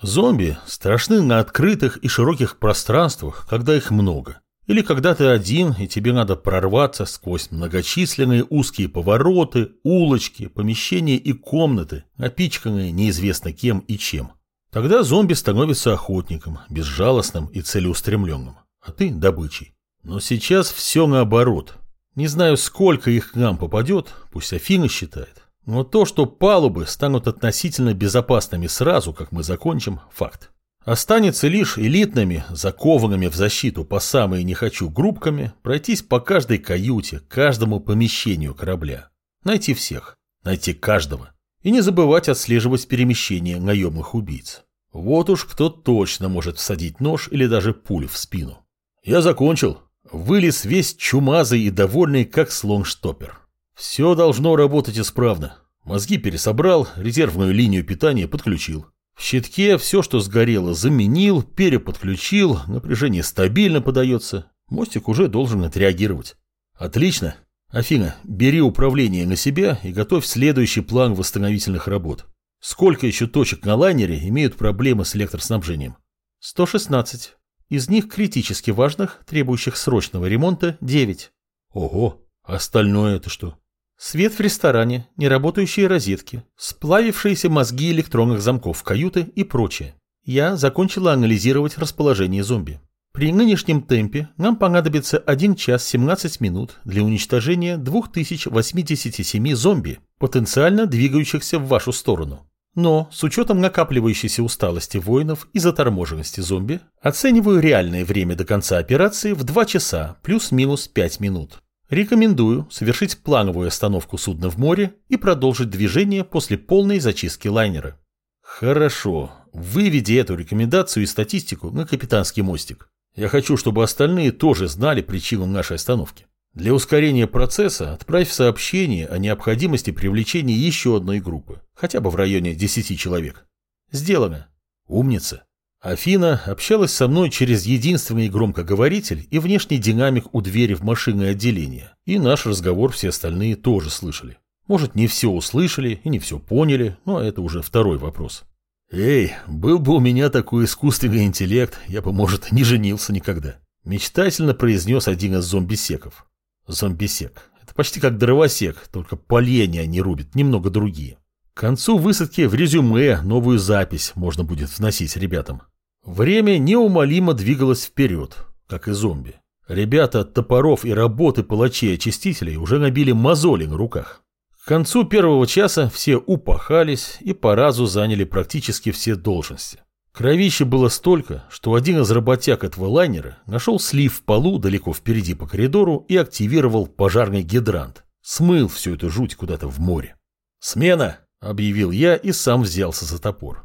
Зомби страшны на открытых и широких пространствах, когда их много. Или когда ты один, и тебе надо прорваться сквозь многочисленные узкие повороты, улочки, помещения и комнаты, напичканные неизвестно кем и чем. Тогда зомби становится охотником, безжалостным и целеустремленным, а ты – добычей. Но сейчас все наоборот. Не знаю, сколько их к нам попадет, пусть Афина считает. Но то, что палубы станут относительно безопасными сразу, как мы закончим – факт. Останется лишь элитными, закованными в защиту по самые не хочу группками, пройтись по каждой каюте, каждому помещению корабля. Найти всех, найти каждого. И не забывать отслеживать перемещение наемных убийц. Вот уж кто точно может всадить нож или даже пулю в спину. Я закончил. Вылез весь чумазый и довольный, как слон-штопер. Все должно работать исправно. Мозги пересобрал, резервную линию питания подключил. В щитке все, что сгорело, заменил, переподключил, напряжение стабильно подается. Мостик уже должен отреагировать. Отлично. Афина, бери управление на себя и готовь следующий план восстановительных работ. Сколько еще точек на лайнере имеют проблемы с электроснабжением? 116. Из них критически важных, требующих срочного ремонта, 9. Ого, остальное это что? Свет в ресторане, неработающие розетки, сплавившиеся мозги электронных замков каюты и прочее. Я закончила анализировать расположение зомби. При нынешнем темпе нам понадобится 1 час 17 минут для уничтожения 2087 зомби, потенциально двигающихся в вашу сторону. Но с учетом накапливающейся усталости воинов и заторможенности зомби, оцениваю реальное время до конца операции в 2 часа плюс-минус 5 минут. Рекомендую совершить плановую остановку судна в море и продолжить движение после полной зачистки лайнера. Хорошо, выведи эту рекомендацию и статистику на капитанский мостик. Я хочу, чтобы остальные тоже знали причину нашей остановки. Для ускорения процесса отправь сообщение о необходимости привлечения еще одной группы, хотя бы в районе 10 человек. Сделано. Умница. Афина общалась со мной через единственный громкоговоритель и внешний динамик у двери в машинное отделение, и наш разговор все остальные тоже слышали. Может, не все услышали и не все поняли, но это уже второй вопрос. «Эй, был бы у меня такой искусственный интеллект, я бы, может, не женился никогда», мечтательно произнес один из зомбисеков. Зомбисек. Это почти как дровосек, только поленья не рубит, немного другие. К концу высадки в резюме новую запись можно будет вносить ребятам. Время неумолимо двигалось вперед, как и зомби. Ребята от топоров и работы палачей-очистителей уже набили мозоли на руках. К концу первого часа все упахались и по разу заняли практически все должности. Кровища было столько, что один из работяг этого лайнера нашел слив в полу далеко впереди по коридору и активировал пожарный гидрант. Смыл всю эту жуть куда-то в море. «Смена!» — объявил я и сам взялся за топор.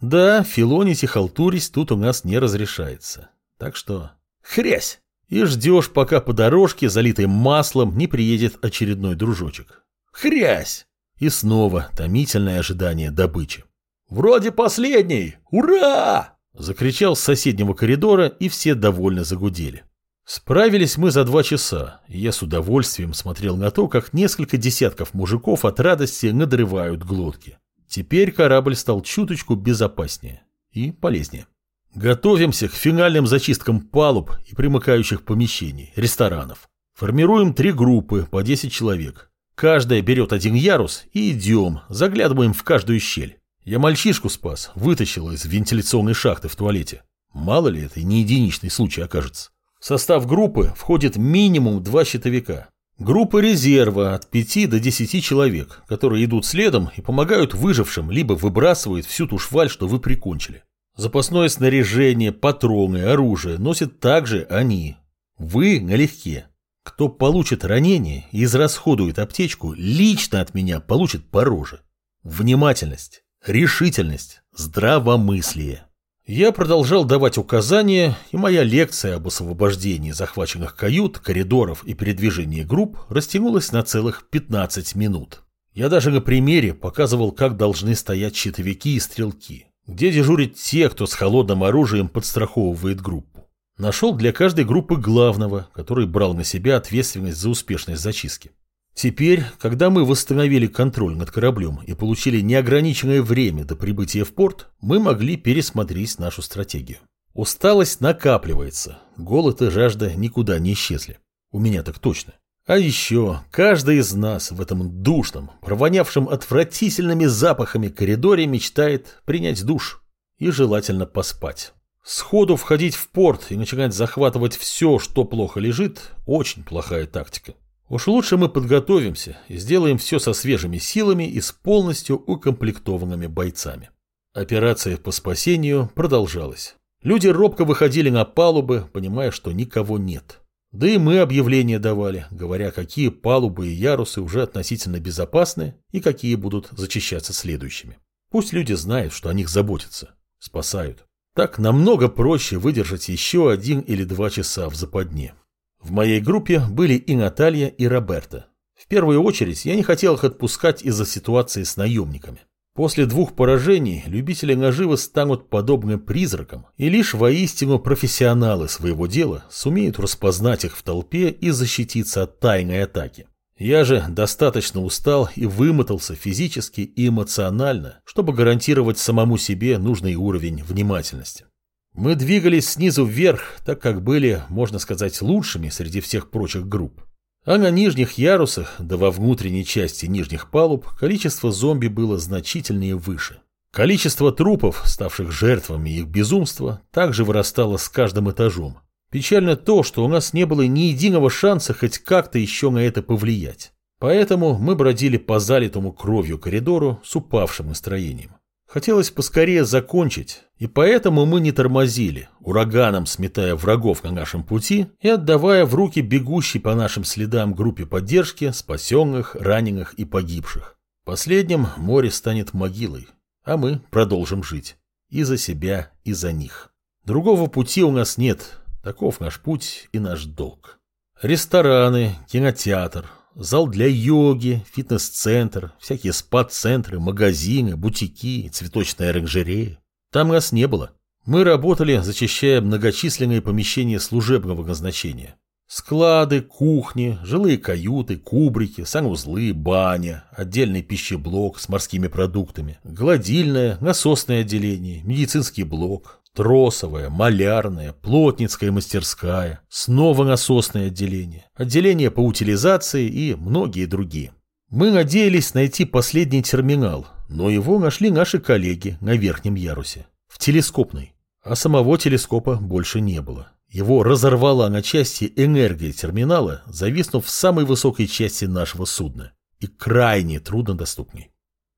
Да, филонить и халтурить тут у нас не разрешается. Так что хрясь! И ждешь, пока по дорожке, залитой маслом, не приедет очередной дружочек. Хрясь! И снова томительное ожидание добычи. «Вроде последний! Ура!» Закричал с соседнего коридора, и все довольно загудели. Справились мы за два часа, и я с удовольствием смотрел на то, как несколько десятков мужиков от радости надрывают глотки. Теперь корабль стал чуточку безопаснее и полезнее. Готовимся к финальным зачисткам палуб и примыкающих помещений, ресторанов. Формируем три группы по 10 человек. Каждая берет один ярус и идем, заглядываем в каждую щель. Я мальчишку спас, вытащил из вентиляционной шахты в туалете. Мало ли это не единичный случай окажется. В состав группы входит минимум два щитовика. Группа резерва от 5 до 10 человек, которые идут следом и помогают выжившим, либо выбрасывают всю ту шваль, что вы прикончили. Запасное снаряжение, патроны, оружие носят также они. Вы налегке. Кто получит ранение и израсходует аптечку, лично от меня получит по. Внимательность, решительность, здравомыслие. Я продолжал давать указания, и моя лекция об освобождении захваченных кают, коридоров и передвижении групп растянулась на целых 15 минут. Я даже на примере показывал, как должны стоять щитовики и стрелки, где дежурят те, кто с холодным оружием подстраховывает группу. Нашел для каждой группы главного, который брал на себя ответственность за успешность зачистки. Теперь, когда мы восстановили контроль над кораблем и получили неограниченное время до прибытия в порт, мы могли пересмотреть нашу стратегию. Усталость накапливается, голод и жажда никуда не исчезли. У меня так точно. А еще каждый из нас в этом душном, провонявшем отвратительными запахами коридоре мечтает принять душ и желательно поспать. Сходу входить в порт и начинать захватывать все, что плохо лежит, очень плохая тактика. Уж лучше мы подготовимся и сделаем все со свежими силами и с полностью укомплектованными бойцами. Операция по спасению продолжалась. Люди робко выходили на палубы, понимая, что никого нет. Да и мы объявления давали, говоря, какие палубы и ярусы уже относительно безопасны и какие будут зачищаться следующими. Пусть люди знают, что о них заботятся, спасают. Так намного проще выдержать еще один или два часа в западне. В моей группе были и Наталья, и Роберта. В первую очередь я не хотел их отпускать из-за ситуации с наемниками. После двух поражений любители наживы станут подобны призракам, и лишь воистину профессионалы своего дела сумеют распознать их в толпе и защититься от тайной атаки. Я же достаточно устал и вымотался физически и эмоционально, чтобы гарантировать самому себе нужный уровень внимательности. Мы двигались снизу вверх, так как были, можно сказать, лучшими среди всех прочих групп. А на нижних ярусах, да во внутренней части нижних палуб, количество зомби было значительнее выше. Количество трупов, ставших жертвами их безумства, также вырастало с каждым этажом. Печально то, что у нас не было ни единого шанса хоть как-то еще на это повлиять. Поэтому мы бродили по залитому кровью коридору с упавшим настроением. Хотелось поскорее закончить, и поэтому мы не тормозили, ураганом сметая врагов на нашем пути и отдавая в руки бегущей по нашим следам группе поддержки спасенных, раненых и погибших. Последним море станет могилой, а мы продолжим жить. И за себя, и за них. Другого пути у нас нет, таков наш путь и наш долг. Рестораны, кинотеатр, зал для йоги, фитнес-центр, всякие спа-центры, магазины, бутики, цветочная оранжерея. Там нас не было. Мы работали, зачищая многочисленные помещения служебного назначения. Склады, кухни, жилые каюты, кубрики, санузлы, баня, отдельный пищеблок с морскими продуктами, гладильное, насосное отделение, медицинский блок, тросовая, малярная, плотницкая мастерская, снова насосное отделение, отделение по утилизации и многие другие. Мы надеялись найти последний терминал, но его нашли наши коллеги на верхнем ярусе, в телескопной, а самого телескопа больше не было. Его разорвала на части энергия терминала, зависнув в самой высокой части нашего судна и крайне труднодоступной.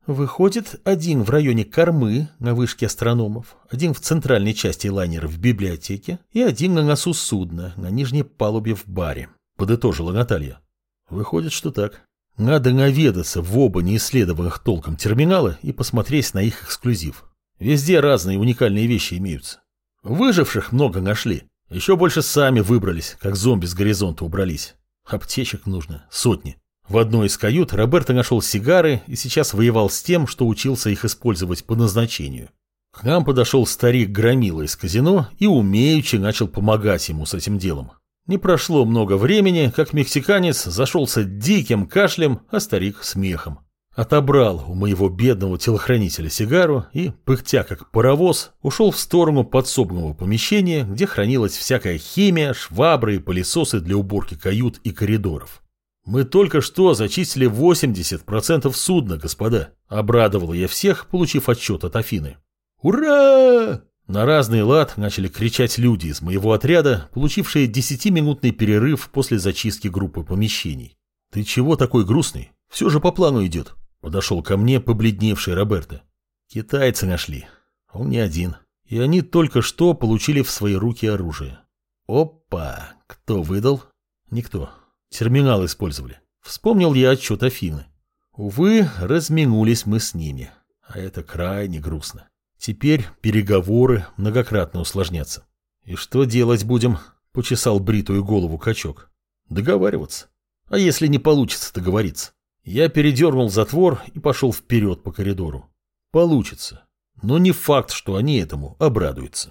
Выходит, один в районе кормы на вышке астрономов, один в центральной части лайнера в библиотеке и один на носу судна на нижней палубе в баре, подытожила Наталья. Выходит, что так. Надо наведаться в оба неисследованных толком терминала и посмотреть на их эксклюзив. Везде разные уникальные вещи имеются. Выживших много нашли. Еще больше сами выбрались, как зомби с горизонта убрались. Аптечек нужно сотни. В одной из кают Роберто нашел сигары и сейчас воевал с тем, что учился их использовать по назначению. К нам подошел старик Громила из казино и умеючи начал помогать ему с этим делом. Не прошло много времени, как мексиканец зашелся диким кашлем, а старик смехом. Отобрал у моего бедного телохранителя сигару и, пыхтя как паровоз, ушел в сторону подсобного помещения, где хранилась всякая химия, швабры и пылесосы для уборки кают и коридоров. «Мы только что зачистили 80% судна, господа», — обрадовал я всех, получив отчет от Афины. «Ура!» На разный лад начали кричать люди из моего отряда, получившие десятиминутный перерыв после зачистки группы помещений. «Ты чего такой грустный? Все же по плану идет», — подошел ко мне побледневший Роберто. «Китайцы нашли. Он не один. И они только что получили в свои руки оружие». «Опа! Кто выдал?» «Никто. Терминал использовали. Вспомнил я отчет Афины. Увы, разминулись мы с ними. А это крайне грустно. Теперь переговоры многократно усложнятся. И что делать будем? Почесал бритую голову качок. Договариваться. А если не получится договориться? Я передернул затвор и пошел вперед по коридору. Получится. Но не факт, что они этому обрадуются.